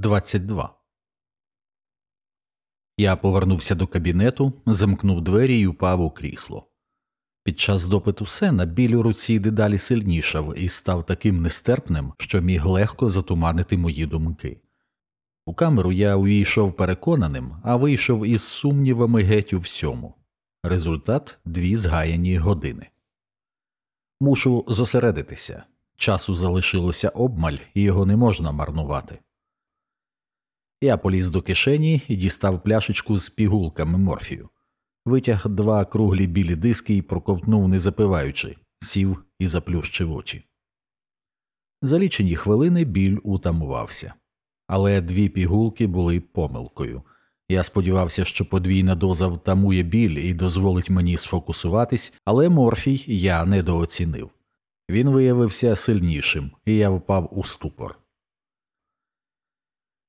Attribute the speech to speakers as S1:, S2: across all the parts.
S1: 22 Я повернувся до кабінету, замкнув двері і упав у крісло. Під час допиту сена біль у руці дедалі сильнішав і став таким нестерпним, що міг легко затуманити мої думки. У камеру я увійшов переконаним, а вийшов із сумнівами геть у всьому. Результат дві згаяні години. Мушу зосередитися. Часу залишилося обмаль, і його не можна марнувати. Я поліз до кишені і дістав пляшечку з пігулками морфію, витяг два круглі білі диски і проковтнув, не запиваючи, сів і заплющив очі. За лічені хвилини біль утамувався, але дві пігулки були помилкою. Я сподівався, що подвійна доза втамує біль і дозволить мені сфокусуватись, але морфій я недооцінив. Він виявився сильнішим, і я впав у ступор.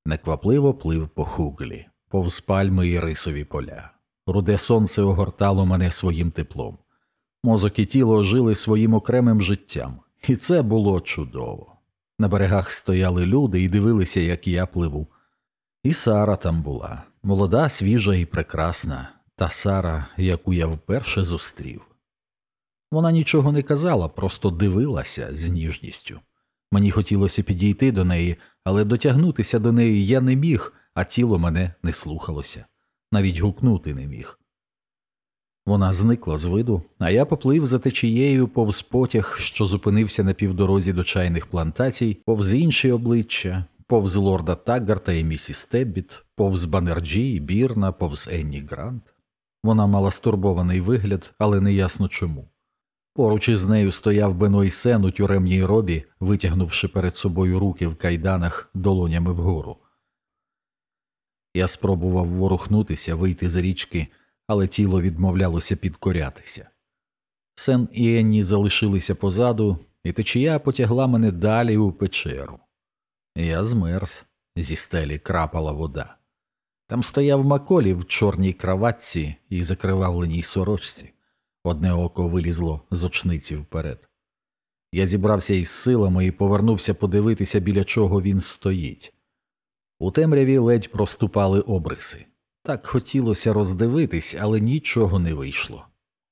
S1: Неквапливо плив по хуглі, повз пальми і рисові поля. Руде сонце огортало мене своїм теплом. Мозок і тіло жили своїм окремим життям, і це було чудово. На берегах стояли люди і дивилися, як я пливу. І Сара там була, молода, свіжа і прекрасна, та Сара, яку я вперше зустрів. Вона нічого не казала, просто дивилася з ніжністю. Мені хотілося підійти до неї, але дотягнутися до неї я не міг, а тіло мене не слухалося, навіть гукнути не міг. Вона зникла з виду, а я поплив за течією повз потяг, що зупинився на півдорозі до чайних плантацій, повз інші обличчя, повз лорда Таггарта і місіс Теббіт, повз Банерджі і Бірна, повз Енні Грант. Вона мала стурбований вигляд, але неясно чому. Поруч із нею стояв Беной Сен у тюремній робі, витягнувши перед собою руки в кайданах долонями вгору. Я спробував ворухнутися, вийти з річки, але тіло відмовлялося підкорятися. Сен і Енні залишилися позаду, і течія потягла мене далі у печеру. Я змерз, зі стелі крапала вода. Там стояв Маколі в чорній краватці і закривавленій сорочці. Одне око вилізло з очниці вперед. Я зібрався із силами і повернувся подивитися, біля чого він стоїть. У темряві ледь проступали обриси. Так хотілося роздивитись, але нічого не вийшло.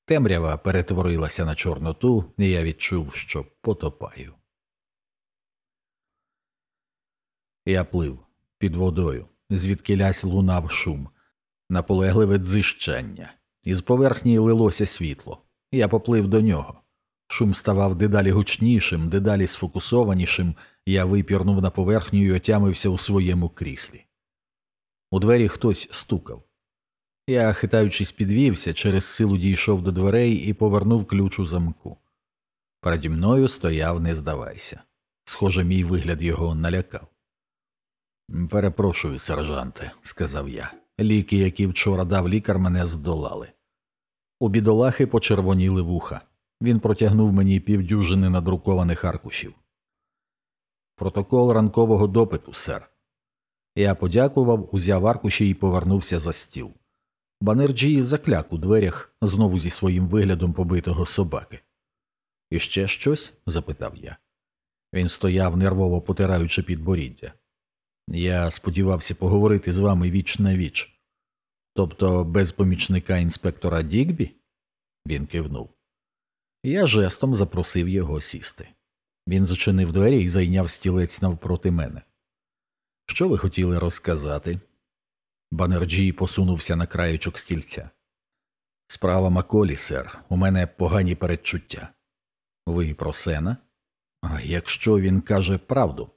S1: Темрява перетворилася на чорноту, і я відчув, що потопаю. Я плив під водою, звідки лясь лунав шум, наполегливе дзищання. Із поверхні лилося світло. Я поплив до нього. Шум ставав дедалі гучнішим, дедалі сфокусованішим, я випірнув на поверхню і отямився у своєму кріслі. У двері хтось стукав. Я, хитаючись, підвівся, через силу дійшов до дверей і повернув ключ у замку. Переді мною стояв Не-Здавайся. Схоже, мій вигляд його налякав. Перепрошую, сержанте, сказав я. Ліки, які вчора дав лікар, мене здолали. У бідолахи почервоніли вуха. Він протягнув мені півдюжини надрукованих аркушів. Протокол ранкового допиту, сер. Я подякував, узяв аркуші і повернувся за стіл. Банерджі закляк у дверях, знову зі своїм виглядом побитого собаки. І ще щось? запитав я. Він стояв, нервово потираючи підборіддя. Я сподівався поговорити з вами віч на віч. Тобто без помічника інспектора Дігбі? Він кивнув. Я жестом запросив його сісти. Він зачинив двері і зайняв стілець навпроти мене. Що ви хотіли розказати? Банерджі посунувся на краєчок стільця. Справа Маколі, сер, у мене погані передчуття. Ви про сена? А якщо він каже правду?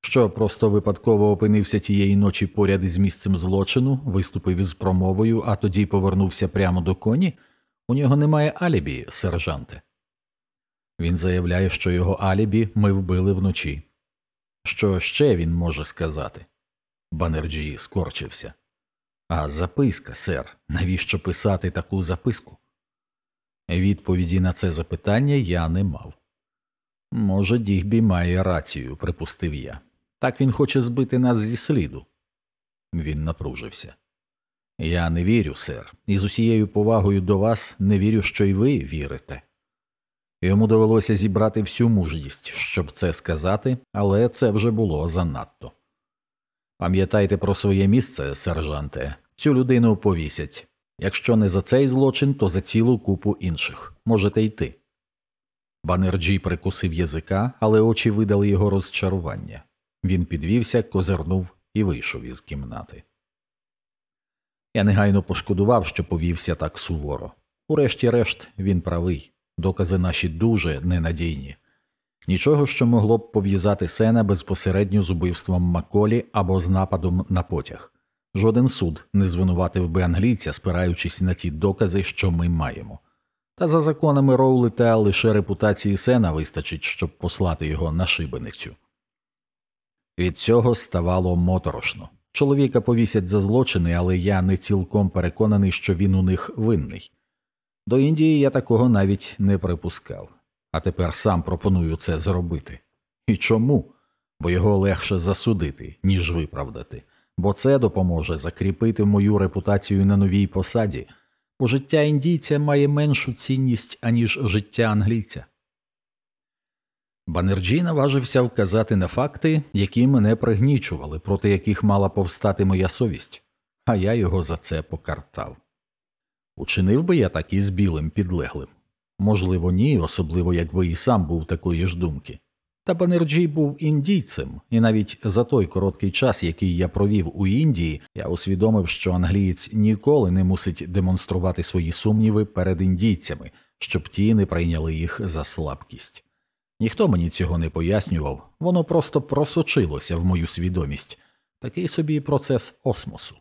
S1: Що просто випадково опинився тієї ночі поряд із місцем злочину, виступив із промовою, а тоді повернувся прямо до коні. У нього немає алібі, сержанте. Він заявляє, що його алібі ми вбили вночі. Що ще він може сказати? Банерджі скорчився. А записка, сер, навіщо писати таку записку? Відповіді на це запитання я не мав. Може, Дігбі має рацію, припустив я. Так він хоче збити нас зі сліду. Він напружився. Я не вірю, сер, і з усією повагою до вас не вірю, що й ви вірите. Йому довелося зібрати всю мужність, щоб це сказати, але це вже було занадто. Пам'ятайте про своє місце, сержанте, цю людину повісять. Якщо не за цей злочин, то за цілу купу інших. Можете йти. Банерджі прикусив язика, але очі видали його розчарування. Він підвівся, козирнув і вийшов із кімнати. Я негайно пошкодував, що повівся так суворо. Урешті-решт, він правий, докази наші дуже ненадійні. Нічого, що могло б пов'язати сена безпосередньо з убивством Маколі або з нападом на потяг. Жоден суд не звинуватив би англійця, спираючись на ті докази, що ми маємо. Та за законами Роулета лише репутації сена вистачить, щоб послати його на шибеницю. Від цього ставало моторошно. Чоловіка повісять за злочини, але я не цілком переконаний, що він у них винний. До Індії я такого навіть не припускав, а тепер сам пропоную це зробити. І чому? Бо його легше засудити, ніж виправдати, бо це допоможе закріпити мою репутацію на новій посаді, бо життя індійця має меншу цінність, аніж життя англійця. Банерджі наважився вказати на факти, які мене пригнічували, проти яких мала повстати моя совість, а я його за це покартав. Учинив би я так і з білим підлеглим? Можливо, ні, особливо якби і сам був такої ж думки. Та Банерджі був індійцем, і навіть за той короткий час, який я провів у Індії, я усвідомив, що англієць ніколи не мусить демонструвати свої сумніви перед індійцями, щоб ті не прийняли їх за слабкість. Ніхто мені цього не пояснював, воно просто просочилося в мою свідомість такий собі процес осмосу.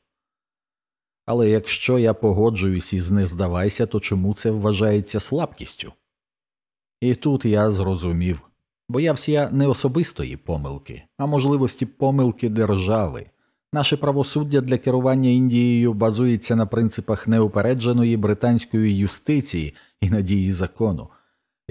S1: Але якщо я погоджуюсь із не здавайся, то чому це вважається слабкістю? І тут я зрозумів боявся я не особистої помилки, а можливості помилки держави. Наше правосуддя для керування Індією базується на принципах неупередженої британської юстиції і надії закону.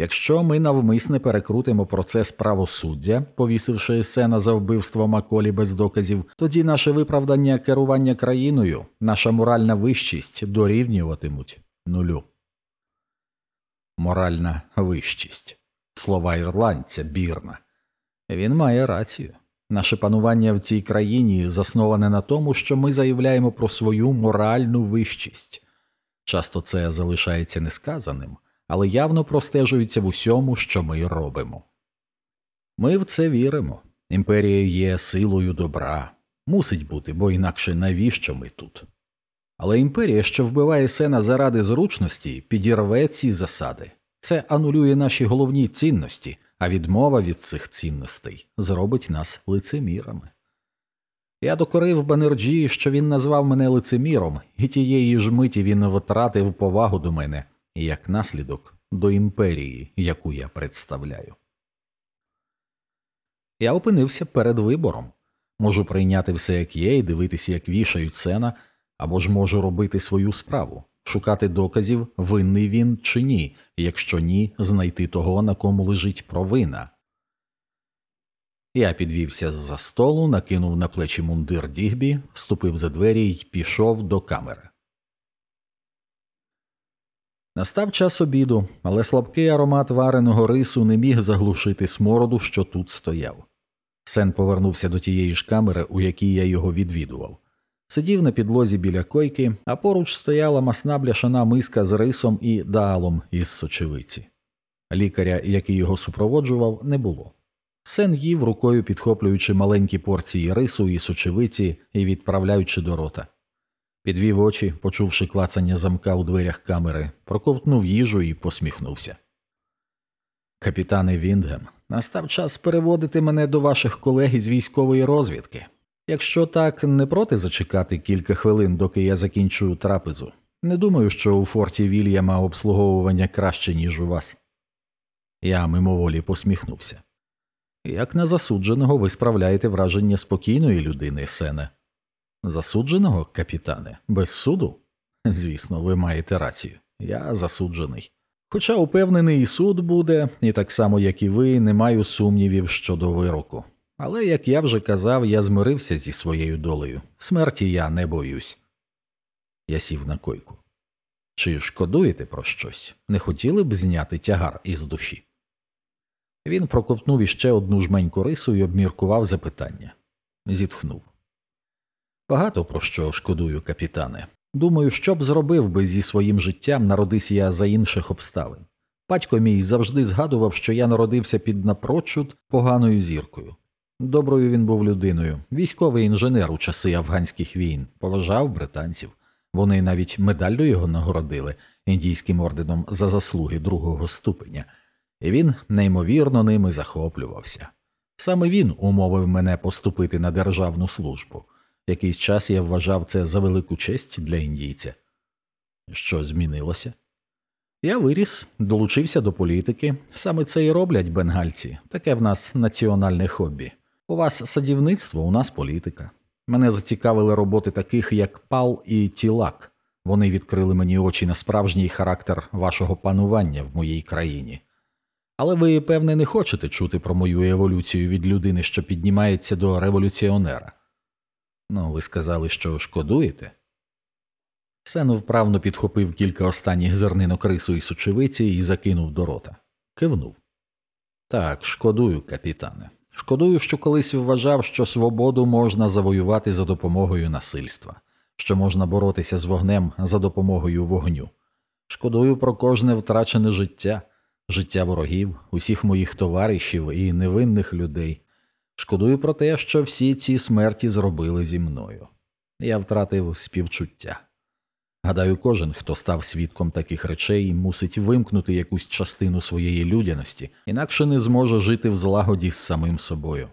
S1: Якщо ми навмисне перекрутимо процес правосуддя, повісивши сена за вбивство Маколі без доказів, тоді наше виправдання керування країною, наша моральна вищість дорівнюватимуть нулю. Моральна вищість слова ірландця бірна. Він має рацію. Наше панування в цій країні засноване на тому, що ми заявляємо про свою моральну вищість. Часто це залишається несказаним але явно простежується в усьому, що ми робимо. Ми в це віримо. Імперія є силою добра, мусить бути, бо інакше навіщо ми тут. Але імперія, що вбиває Сена заради зручності, підірве ці засади, це анулює наші головні цінності, а відмова від цих цінностей зробить нас лицемірами. Я докорив Банерджі, що він назвав мене лицеміром, і тієї ж миті він втратив повагу до мене і як наслідок до імперії, яку я представляю. Я опинився перед вибором можу прийняти все як є і дивитися, як вішають сена, або ж можу робити свою справу, шукати доказів, винний він чи ні, якщо ні, знайти того, на кому лежить провина. Я підвівся з за столу, накинув на плечі мундир дігбі, вступив за двері й пішов до камери. Настав час обіду, але слабкий аромат вареного рису не міг заглушити смороду, що тут стояв. Сен повернувся до тієї ж камери, у якій я його відвідував. Сидів на підлозі біля койки, а поруч стояла масна бляшана миска з рисом і даалом із сочевиці. Лікаря, який його супроводжував, не було. Сен їв рукою підхоплюючи маленькі порції рису і сочевиці і відправляючи до рота. Підвів очі, почувши клацання замка у дверях камери, проковтнув їжу і посміхнувся. Капітане Віндгем, настав час переводити мене до ваших колег із військової розвідки. Якщо так, не проти зачекати кілька хвилин, доки я закінчую трапезу. Не думаю, що у форті Вільяма обслуговування краще, ніж у вас. Я мимоволі посміхнувся. Як на засудженого ви справляєте враження спокійної людини, Сене. Засудженого, капітане, без суду? Звісно, ви маєте рацію. Я засуджений. Хоча упевнений, і суд буде, і так само, як і ви, не маю сумнівів щодо вироку. Але, як я вже казав, я змирився зі своєю долею. Смерті я не боюсь. Я сів на койку. Чи шкодуєте про щось? Не хотіли б зняти тягар із душі? Він проковтнув іще одну жменьку рису і обміркував запитання. Зітхнув. Багато про що шкодую, капітане. Думаю, що б зробив би зі своїм життям, народись я за інших обставин. Батько мій завжди згадував, що я народився під напрочуд поганою зіркою. Доброю він був людиною, військовий інженер у часи афганських війн, поважав британців. Вони навіть медаллю його нагородили індійським орденом за заслуги другого ступеня, і він неймовірно ними захоплювався. Саме він умовив мене поступити на державну службу. Якийсь час я вважав це за велику честь для індійця. Що змінилося? Я виріс, долучився до політики. Саме це і роблять бенгальці, таке в нас національне хобі. У вас садівництво, у нас політика. Мене зацікавили роботи таких, як Пал і Тілак. Вони відкрили мені очі на справжній характер вашого панування в моїй країні. Але ви, певне, не хочете чути про мою еволюцію від людини, що піднімається до революціонера. Ну, ви сказали, що шкодуєте? Сен вправно підхопив кілька останніх зернинок рису і сучевиці і закинув до рота. Кивнув. Так, шкодую, капітане. Шкодую, що колись вважав, що свободу можна завоювати за допомогою насильства, що можна боротися з вогнем за допомогою вогню. Шкодую про кожне втрачене життя, життя ворогів, усіх моїх товаришів і невинних людей. Шкодую про те, що всі ці смерті зробили зі мною. Я втратив співчуття. Гадаю, кожен, хто став свідком таких речей, мусить вимкнути якусь частину своєї людяності, інакше не зможе жити в злагоді з самим собою.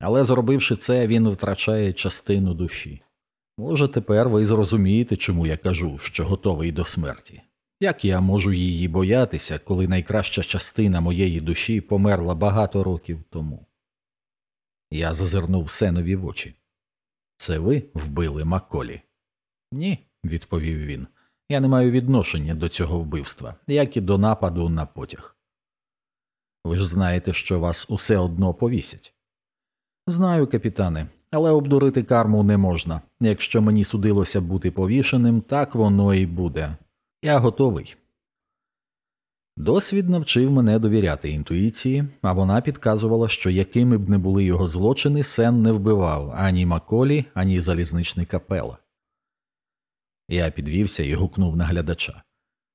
S1: Але зробивши це, він втрачає частину душі. Може, тепер ви зрозумієте, чому я кажу, що готовий до смерті. Як я можу її боятися, коли найкраща частина моєї душі померла багато років тому? Я зазирнув Сенові в очі. Це ви вбили Маколі? Ні, відповів він. Я не маю відношення до цього вбивства, як і до нападу на потяг. Ви ж знаєте, що вас усе одно повісять. Знаю, капітане, але обдурити карму не можна. Якщо мені судилося бути повішеним, так воно і буде. Я готовий. Досвід навчив мене довіряти інтуїції, а вона підказувала, що якими б не були його злочини, Сен не вбивав ані Маколі, ані залізничний капела. Я підвівся і гукнув на глядача.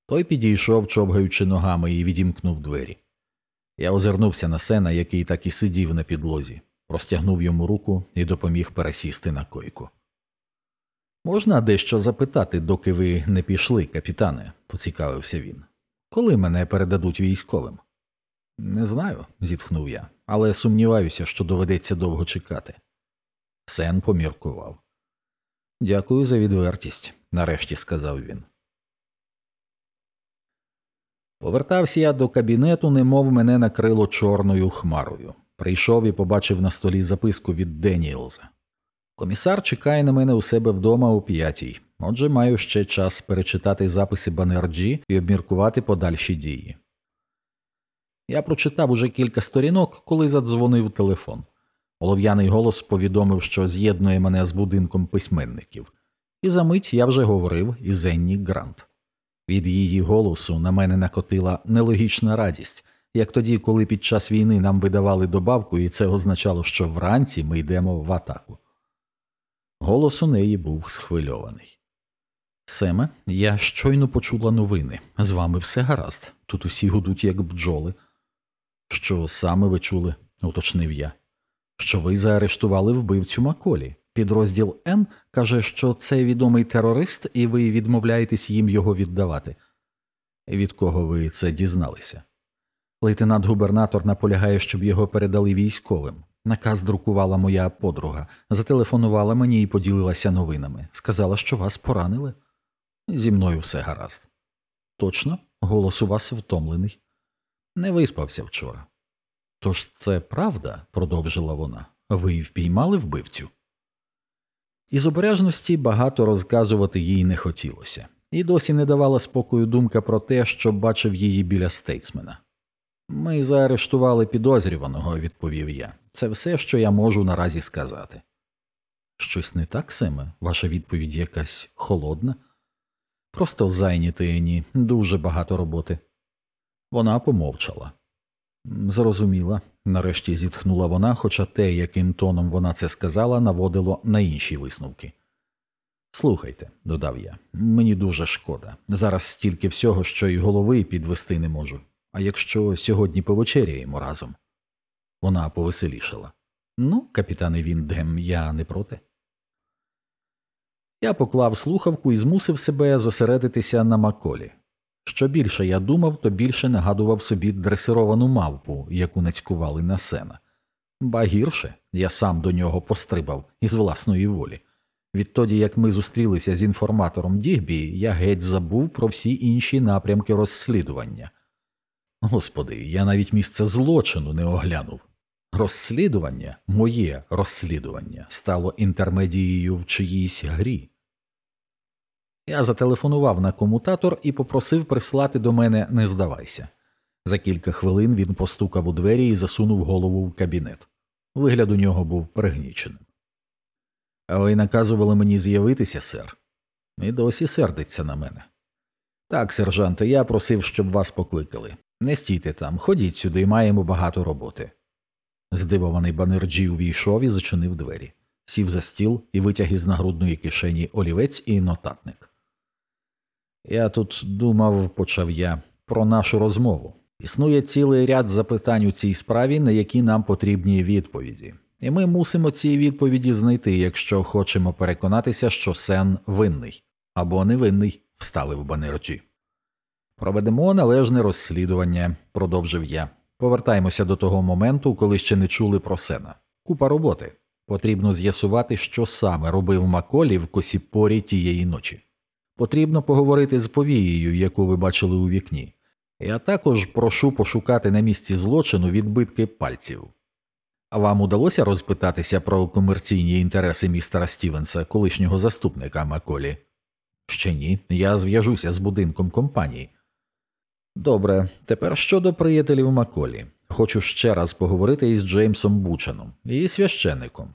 S1: Той підійшов, човгаючи ногами, і відімкнув двері. Я озирнувся на сена, який так і сидів на підлозі, простягнув йому руку і допоміг пересісти на койку. Можна дещо запитати, доки ви не пішли, капітане, поцікавився він. Коли мене передадуть військовим? Не знаю, зітхнув я, але сумніваюся, що доведеться довго чекати. Сен поміркував. Дякую за відвертість, нарешті сказав він. Повертався я до кабінету, немов мене накрило чорною хмарою. Прийшов і побачив на столі записку від Деніелза. Комісар чекає на мене у себе вдома о п'ятій, отже, маю ще час перечитати записи Банерджі і обміркувати подальші дії. Я прочитав уже кілька сторінок, коли задзвонив телефон. Олов'яний голос повідомив, що з'єднує мене з будинком письменників, і за мить я вже говорив із Енні Грант. Від її голосу на мене накотила нелогічна радість, як тоді, коли під час війни нам видавали добавку, і це означало, що вранці ми йдемо в атаку. Голос у неї був схвильований. Семе, я щойно почула новини. З вами все гаразд. Тут усі гудуть, як бджоли. Що саме ви чули? уточнив я. Що ви заарештували вбивцю Маколі. Підрозділ Н каже, що це відомий терорист, і ви відмовляєтесь їм його віддавати. Від кого ви це дізналися? Лейтенант губернатор наполягає, щоб його передали військовим. Наказ друкувала моя подруга, зателефонувала мені і поділилася новинами. Сказала, що вас поранили. Зі мною все гаразд. Точно, голос у вас втомлений. Не виспався вчора. Тож це правда, продовжила вона. Ви впіймали вбивцю? Із обережності багато розказувати їй не хотілося, і досі не давала спокою думка про те, що бачив її біля стейтсмена. Ми заарештували підозрюваного, відповів я. Це все, що я можу наразі сказати. Щось не так, Семе? Ваша відповідь якась холодна? Просто зайняти ні, дуже багато роботи. Вона помовчала. Зрозуміла, нарешті зітхнула вона, хоча те, яким тоном вона це сказала, наводило на інші висновки. Слухайте, додав я, мені дуже шкода. Зараз стільки всього, що й голови підвести не можу. А якщо сьогодні повечеряємо разом? Вона повеселішала. Ну, капітане Віндгем, я не проти. Я поклав слухавку і змусив себе зосередитися на Маколі. Що більше я думав, то більше нагадував собі дресировану мавпу, яку нацькували на сена. Ба гірше я сам до нього пострибав із власної волі. Відтоді, як ми зустрілися з інформатором Дігбі, я геть забув про всі інші напрямки розслідування. Господи, я навіть місце злочину не оглянув. Розслідування, моє розслідування, стало інтермедією в чиїсь грі. Я зателефонував на комутатор і попросив прислати до мене Не-Здавайся. За кілька хвилин він постукав у двері і засунув голову в кабінет. Вигляд у нього був пригніченим. А ви наказували мені з'явитися, сер, і досі сердиться на мене. Так, сержанте, я просив, щоб вас покликали. Не стійте там, ходіть сюди, маємо багато роботи. Здивований Банерджі увійшов і зачинив двері, сів за стіл і витяг із нагрудної кишені олівець і нотатник. Я тут думав, почав я, про нашу розмову. Існує цілий ряд запитань у цій справі, на які нам потрібні відповіді, і ми мусимо ці відповіді знайти, якщо хочемо переконатися, що Сен винний або невинний, вставив Банерджі. Проведемо належне розслідування, продовжив я. Повертаємося до того моменту, коли ще не чули про Сена. Купа роботи. Потрібно з'ясувати, що саме робив Маколі в косіпорі тієї ночі. Потрібно поговорити з повією, яку ви бачили у вікні. Я також прошу пошукати на місці злочину відбитки пальців. А вам удалося розпитатися про комерційні інтереси містера Стівенса, колишнього заступника Маколі? Ще ні, я зв'яжуся з будинком компанії. Добре, тепер щодо приятелів Маколі. Хочу ще раз поговорити із Джеймсом Бучаном і священником.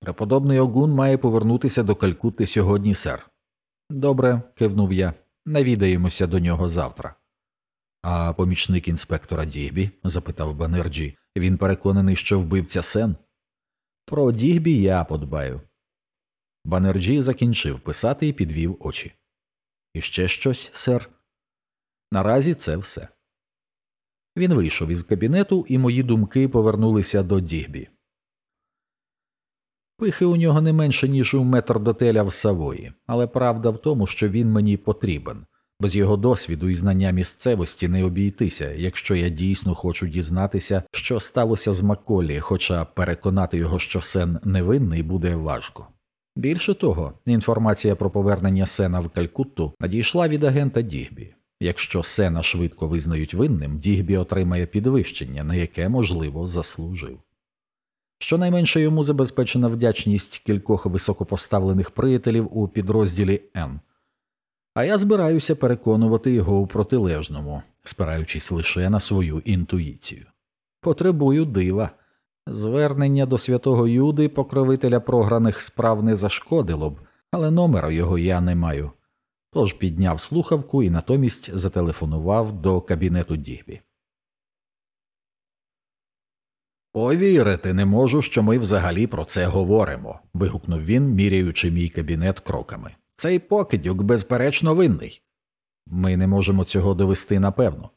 S1: Преподобний Огун має повернутися до Калькутти сьогодні, сер. Добре, кивнув я. Навідаємося до нього завтра. А помічник інспектора Дігбі? запитав Банерджі. Він переконаний, що вбивця Сен. Про Дігбі я подбаю. Банерджі закінчив писати і підвів очі. І ще щось, сер. Наразі це все. Він вийшов із кабінету, і мої думки повернулися до Дігбі. Пихи у нього не менше, ніж у метрдотеля в Савої, але правда в тому, що він мені потрібен. Без його досвіду і знання місцевості не обійтися, якщо я дійсно хочу дізнатися, що сталося з Маколі, хоча переконати його, що Сен невинний, буде важко. Більше того, інформація про повернення Сена в Калькутту надійшла від агента Дігбі. Якщо Сена швидко визнають винним, Дігбі отримає підвищення, на яке, можливо, заслужив. Щонайменше йому забезпечена вдячність кількох високопоставлених приятелів у підрозділі Н. А я збираюся переконувати його у протилежному, спираючись лише на свою інтуїцію. Потребую дива. Звернення до святого Юди, покровителя програних справ не зашкодило б, але номера його я не маю. Тож підняв слухавку і натомість зателефонував до кабінету Дігбі. Повірити не можу, що ми взагалі про це говоримо. вигукнув він, міряючи мій кабінет кроками. Цей покидюк безперечно винний. Ми не можемо цього довести напевно.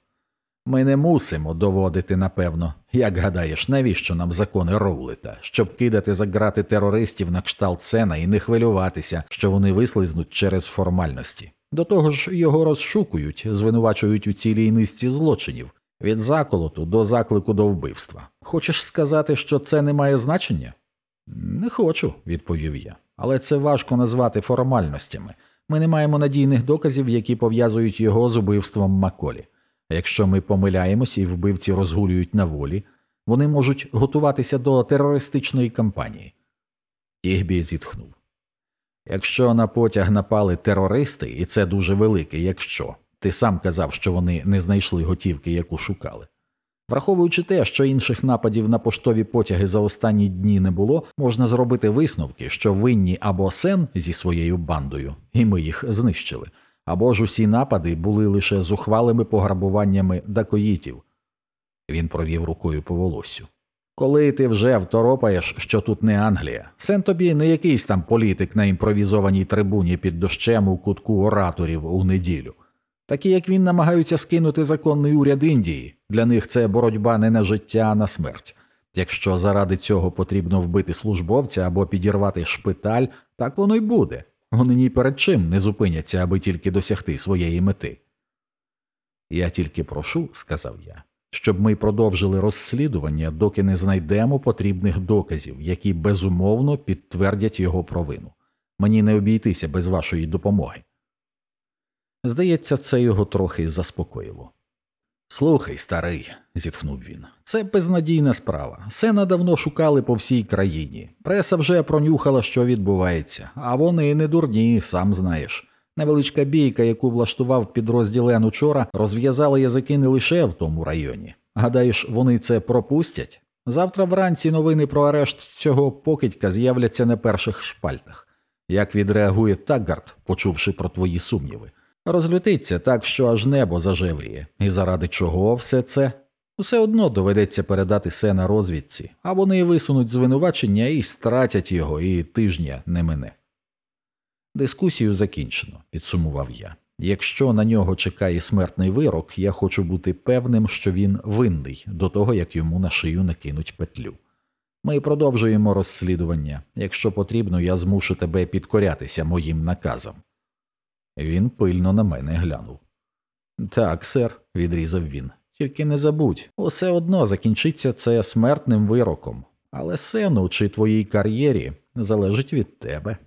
S1: Ми не мусимо доводити напевно. Як гадаєш, навіщо нам закони Роулета, щоб кидати за грати терористів на кшталт сена і не хвилюватися, що вони вислизнуть через формальності. До того ж, його розшукують, звинувачують у цілій низці злочинів від заколоту до заклику до вбивства. Хочеш сказати, що це не має значення? Не хочу, відповів я, але це важко назвати формальностями. Ми не маємо надійних доказів, які пов'язують його з убивством Маколі. Якщо ми помиляємось і вбивці розгулюють на волі, вони можуть готуватися до терористичної кампанії. Тігбі зітхнув. Якщо на потяг напали терористи, і це дуже велике, якщо ти сам казав, що вони не знайшли готівки, яку шукали. Враховуючи те, що інших нападів на поштові потяги за останні дні не було, можна зробити висновки, що винні або Сен зі своєю бандою, і ми їх знищили, або ж усі напади були лише зухвалими пограбуваннями дакоїтів. Він провів рукою по волосю. Коли ти вже второпаєш, що тут не Англія, сен тобі не якийсь там політик на імпровізованій трибуні під дощем у кутку ораторів у неділю. Такі, як він, намагаються скинути законний уряд Індії. Для них це боротьба не на життя, а на смерть. Якщо заради цього потрібно вбити службовця або підірвати шпиталь, так воно й буде. Вони ні перед чим не зупиняться, аби тільки досягти своєї мети. Я тільки прошу, сказав я, щоб ми продовжили розслідування, доки не знайдемо потрібних доказів, які безумовно підтвердять його провину. Мені не обійтися без вашої допомоги. Здається, це його трохи заспокоїло. Слухай, старий, зітхнув він, це безнадійна справа. Сена давно шукали по всій країні. Преса вже пронюхала, що відбувається, а вони не дурні, сам знаєш. Невеличка бійка, яку влаштував підрозділ Ен учора, розв'язала язики не лише в тому районі. Гадаєш, вони це пропустять? Завтра вранці новини про арешт цього покидька з'являться на перших шпальтах. Як відреагує Таггард, почувши про твої сумніви? Розлютиться так, що аж небо зажевріє, і заради чого все це? Усе одно доведеться передати сена розвідці, а вони висунуть звинувачення і стратять його, і тижня не мине. Дискусію закінчено, підсумував я. Якщо на нього чекає смертний вирок, я хочу бути певним, що він винний до того, як йому на шию накинуть петлю. Ми продовжуємо розслідування. Якщо потрібно, я змушу тебе підкорятися моїм наказам. Він пильно на мене глянув. Так, сер, відрізав він. Тільки не забудь, усе одно закінчиться це смертним вироком, але сену чи твоїй кар'єрі залежить від тебе.